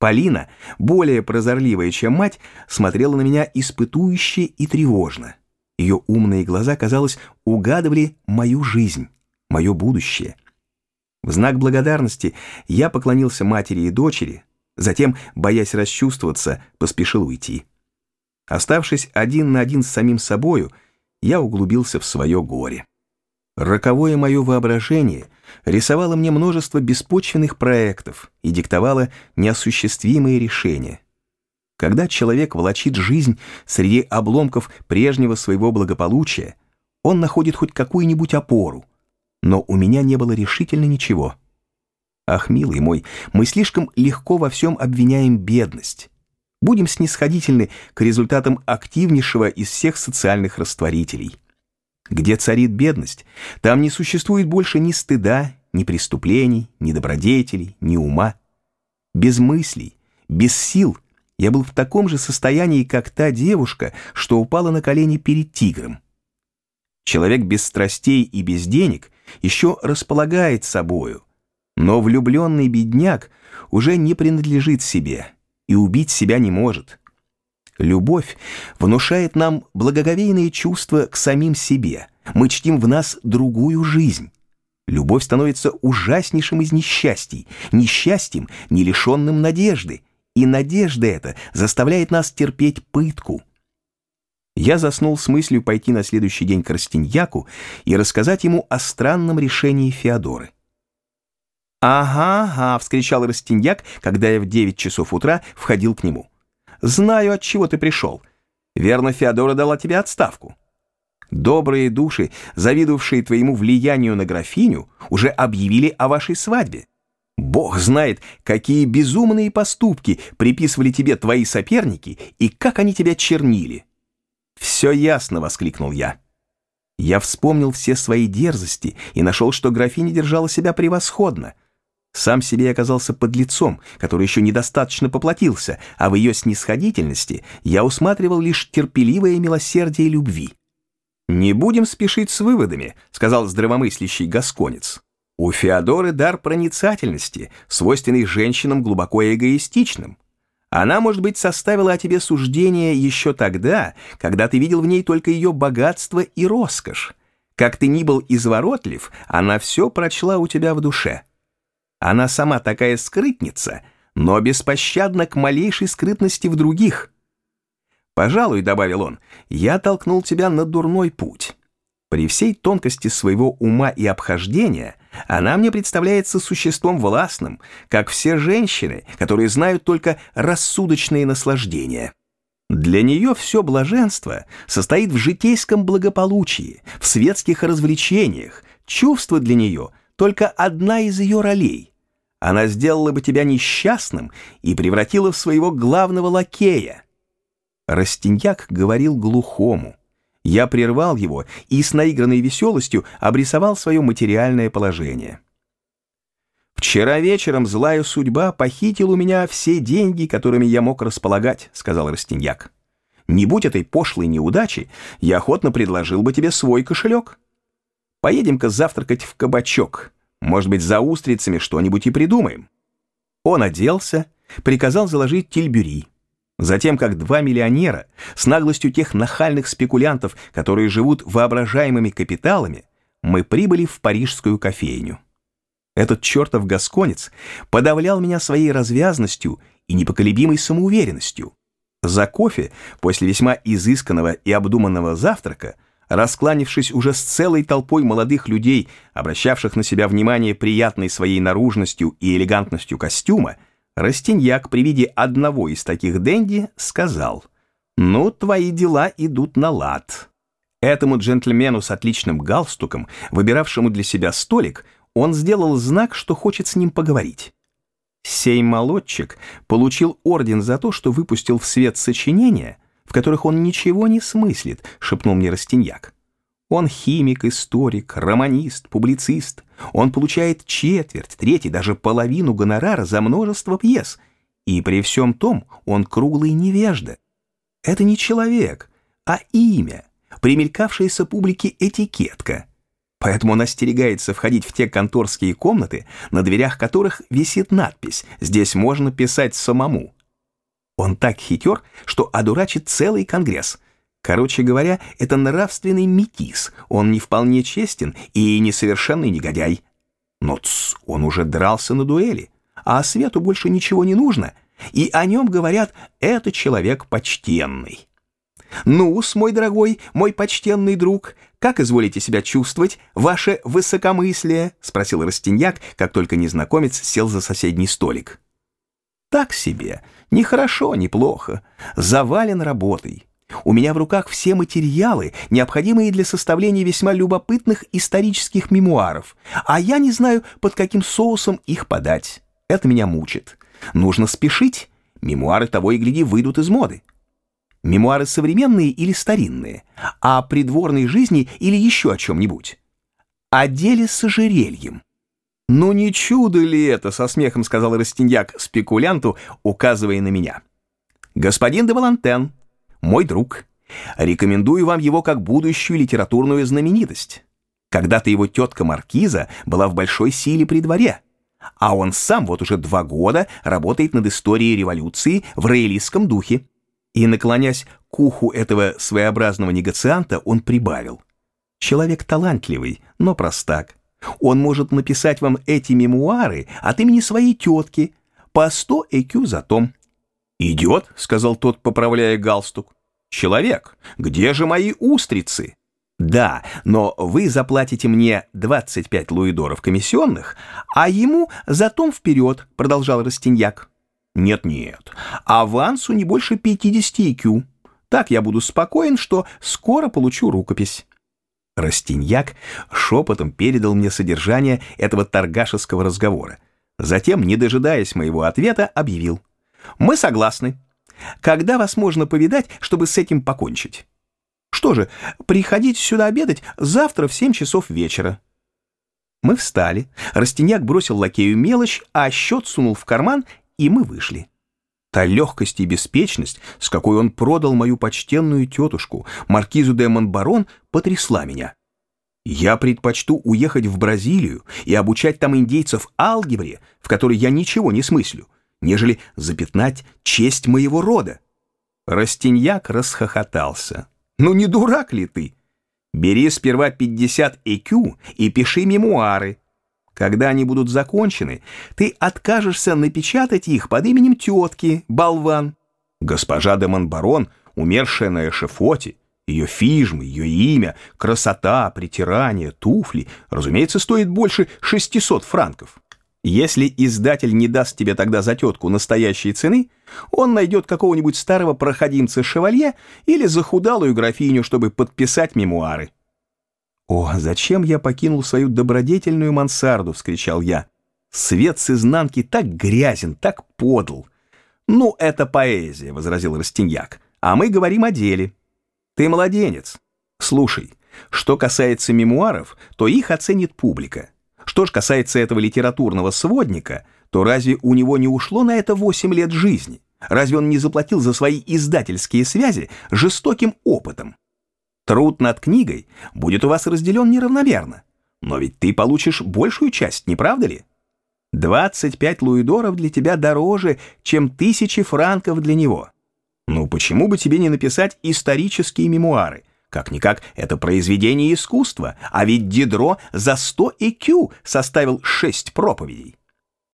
Полина, более прозорливая, чем мать, смотрела на меня испытующе и тревожно. Ее умные глаза, казалось, угадывали мою жизнь, мое будущее. В знак благодарности я поклонился матери и дочери, затем, боясь расчувствоваться, поспешил уйти. Оставшись один на один с самим собою, я углубился в свое горе. Роковое мое воображение рисовало мне множество беспочвенных проектов и диктовало неосуществимые решения. Когда человек волочит жизнь среди обломков прежнего своего благополучия, он находит хоть какую-нибудь опору, но у меня не было решительно ничего. Ах, милый мой, мы слишком легко во всем обвиняем бедность. Будем снисходительны к результатам активнейшего из всех социальных растворителей – где царит бедность, там не существует больше ни стыда, ни преступлений, ни добродетелей, ни ума. Без мыслей, без сил я был в таком же состоянии, как та девушка, что упала на колени перед тигром. Человек без страстей и без денег еще располагает собою, но влюбленный бедняк уже не принадлежит себе и убить себя не может. Любовь внушает нам благоговейные чувства к самим себе. Мы чтим в нас другую жизнь. Любовь становится ужаснейшим из несчастий, несчастьем, не лишенным надежды. И надежда эта заставляет нас терпеть пытку. Я заснул с мыслью пойти на следующий день к Растиньяку и рассказать ему о странном решении Феодоры. «Ага, ага», — вскричал Растиньяк, когда я в девять часов утра входил к нему. Знаю, от чего ты пришел. Верно, Феодора дала тебе отставку. Добрые души, завидовавшие твоему влиянию на графиню, уже объявили о вашей свадьбе. Бог знает, какие безумные поступки приписывали тебе твои соперники и как они тебя чернили. «Все ясно!» — воскликнул я. Я вспомнил все свои дерзости и нашел, что графиня держала себя превосходно — сам себе оказался подлецом, который еще недостаточно поплатился, а в ее снисходительности я усматривал лишь терпеливое милосердие любви. «Не будем спешить с выводами», — сказал здравомыслящий гасконец. «У Феодоры дар проницательности, свойственный женщинам глубоко эгоистичным. Она, может быть, составила о тебе суждение еще тогда, когда ты видел в ней только ее богатство и роскошь. Как ты ни был изворотлив, она все прочла у тебя в душе». Она сама такая скрытница, но беспощадна к малейшей скрытности в других. «Пожалуй», — добавил он, — «я толкнул тебя на дурной путь. При всей тонкости своего ума и обхождения она мне представляется существом властным, как все женщины, которые знают только рассудочные наслаждения». Для нее все блаженство состоит в житейском благополучии, в светских развлечениях, чувство для нее только одна из ее ролей она сделала бы тебя несчастным и превратила в своего главного лакея. Растиньяк говорил глухому. Я прервал его и с наигранной веселостью обрисовал свое материальное положение. «Вчера вечером злая судьба похитила у меня все деньги, которыми я мог располагать», — сказал Растиньяк. «Не будь этой пошлой неудачи, я охотно предложил бы тебе свой кошелек. Поедем-ка завтракать в кабачок. Может быть, за устрицами что-нибудь и придумаем. Он оделся, приказал заложить тильбюри. Затем, как два миллионера, с наглостью тех нахальных спекулянтов, которые живут воображаемыми капиталами, мы прибыли в парижскую кофейню. Этот чертов гасконец подавлял меня своей развязностью и непоколебимой самоуверенностью. За кофе, после весьма изысканного и обдуманного завтрака, раскланившись уже с целой толпой молодых людей, обращавших на себя внимание приятной своей наружностью и элегантностью костюма, Растиньяк при виде одного из таких денди сказал «Ну, твои дела идут на лад». Этому джентльмену с отличным галстуком, выбиравшему для себя столик, он сделал знак, что хочет с ним поговорить. Сей молодчик получил орден за то, что выпустил в свет сочинения, в которых он ничего не смыслит», — шепнул мне Растиньяк. Он химик, историк, романист, публицист. Он получает четверть, треть даже половину гонорара за множество пьес. И при всем том он круглый невежда. Это не человек, а имя, примелькавшаяся публике этикетка. Поэтому он остерегается входить в те конторские комнаты, на дверях которых висит надпись «Здесь можно писать самому». Он так хитер, что одурачит целый конгресс. Короче говоря, это нравственный метис, он не вполне честен и несовершенный негодяй. Но тс, он уже дрался на дуэли, а свету больше ничего не нужно, и о нем говорят «это человек почтенный». «Ну-с, мой дорогой, мой почтенный друг, как изволите себя чувствовать, ваше высокомыслие?» — спросил Растиньяк, как только незнакомец сел за соседний столик. «Так себе. Ни хорошо, ни плохо. Завален работой. У меня в руках все материалы, необходимые для составления весьма любопытных исторических мемуаров, а я не знаю, под каким соусом их подать. Это меня мучит. Нужно спешить. Мемуары того и гляди выйдут из моды. Мемуары современные или старинные? О придворной жизни или еще о чем-нибудь? О деле с ожерельем. «Ну не чудо ли это?» — со смехом сказал Растиньяк спекулянту, указывая на меня. «Господин де Валантен, мой друг, рекомендую вам его как будущую литературную знаменитость. Когда-то его тетка Маркиза была в большой силе при дворе, а он сам вот уже два года работает над историей революции в роялистском духе. И, наклонясь к уху этого своеобразного негацианта, он прибавил. Человек талантливый, но простак. Он может написать вам эти мемуары от имени своей тетки по 100 ЭКЮ за том. «Идет», — сказал тот, поправляя галстук. «Человек, где же мои устрицы?» «Да, но вы заплатите мне 25 луидоров комиссионных, а ему за том вперед», — продолжал Растиньяк. Нет-нет, авансу не больше 50 IQ. Так я буду спокоен, что скоро получу рукопись. Растиньяк шепотом передал мне содержание этого торгашеского разговора. Затем, не дожидаясь моего ответа, объявил. «Мы согласны. Когда вас можно повидать, чтобы с этим покончить?» «Что же, приходите сюда обедать завтра в семь часов вечера». Мы встали, Растиньяк бросил лакею мелочь, а счет сунул в карман и мы вышли. Та легкость и беспечность, с какой он продал мою почтенную тетушку, маркизу де Монбарон, потрясла меня. Я предпочту уехать в Бразилию и обучать там индейцев алгебре, в которой я ничего не смыслю, нежели запятнать честь моего рода. Растиньяк расхохотался. «Ну не дурак ли ты? Бери сперва 50 ЭКЮ и пиши мемуары, когда они будут закончены, ты откажешься напечатать их под именем тетки, болван. Госпожа де Монбарон, умершая на эшефоте, ее фижмы, ее имя, красота, притирание, туфли, разумеется, стоит больше 600 франков. Если издатель не даст тебе тогда за тетку настоящей цены, он найдет какого-нибудь старого проходимца-шевалье или захудалую графиню, чтобы подписать мемуары. «О, зачем я покинул свою добродетельную мансарду?» — вскричал я. «Свет с изнанки так грязен, так подл». «Ну, это поэзия», — возразил Растиньяк. «А мы говорим о деле. Ты младенец. Слушай, что касается мемуаров, то их оценит публика. Что ж касается этого литературного сводника, то разве у него не ушло на это 8 лет жизни? Разве он не заплатил за свои издательские связи жестоким опытом? Труд над книгой будет у вас разделен неравномерно. Но ведь ты получишь большую часть, не правда ли? 25 луидоров для тебя дороже, чем тысячи франков для него. Ну почему бы тебе не написать исторические мемуары? Как-никак, это произведение искусства, а ведь Дидро за 100 ЭКЮ составил 6 проповедей.